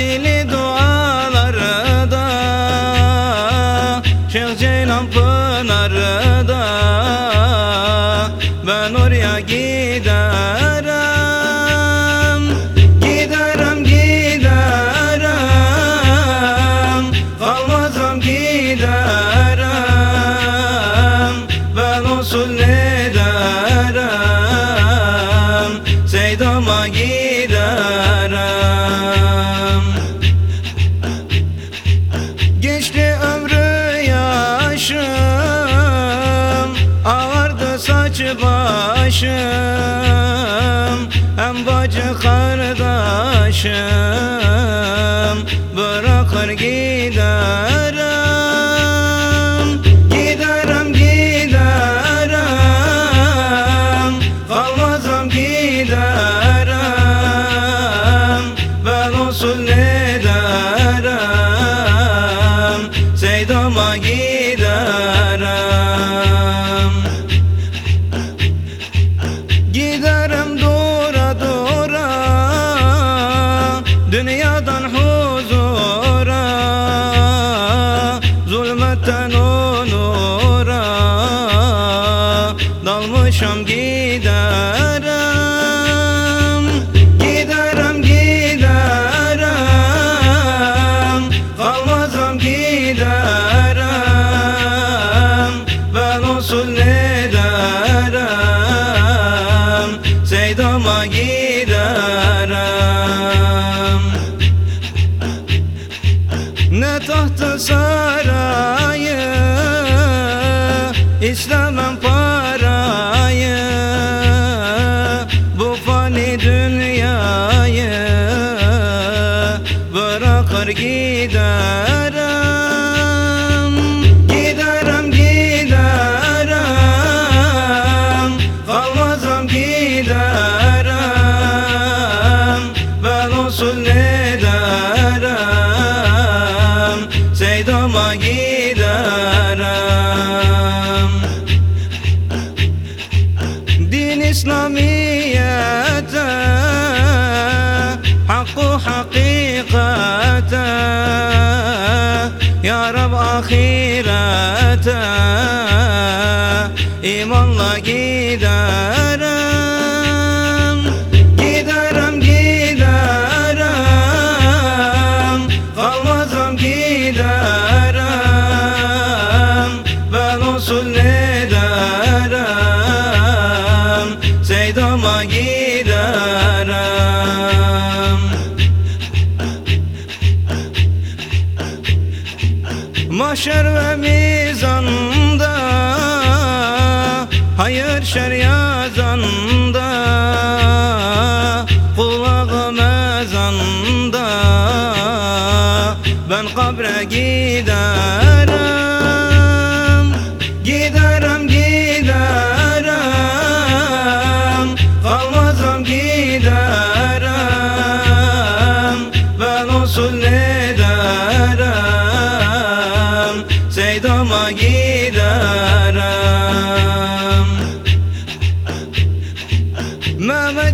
dili başım Hem bacı kardeşim. Bırakır giderim Dünyadan huzura Zulmetten onura Dalmışam giderim Ne tahtı sarayı İstemem parayı Bu fani dünyayı Bırakır giderim Giderim giderim Kalmazam giderim. Ben usul Hakikate Ya Rab ahirete İmanla giderim Giderim giderim Ben usul ederim Seydama giderim Mahşer ve mizanda Hayır şer yazanda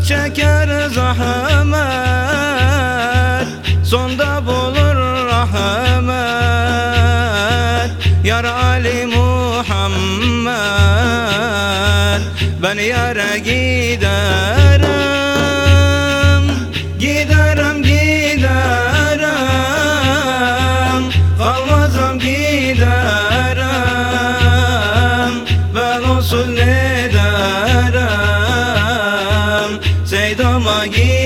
çeker zahmet. Sonda bulur rahmet. Yar Ali Muhammed Ben yara giderim usul ederim Seydama giderim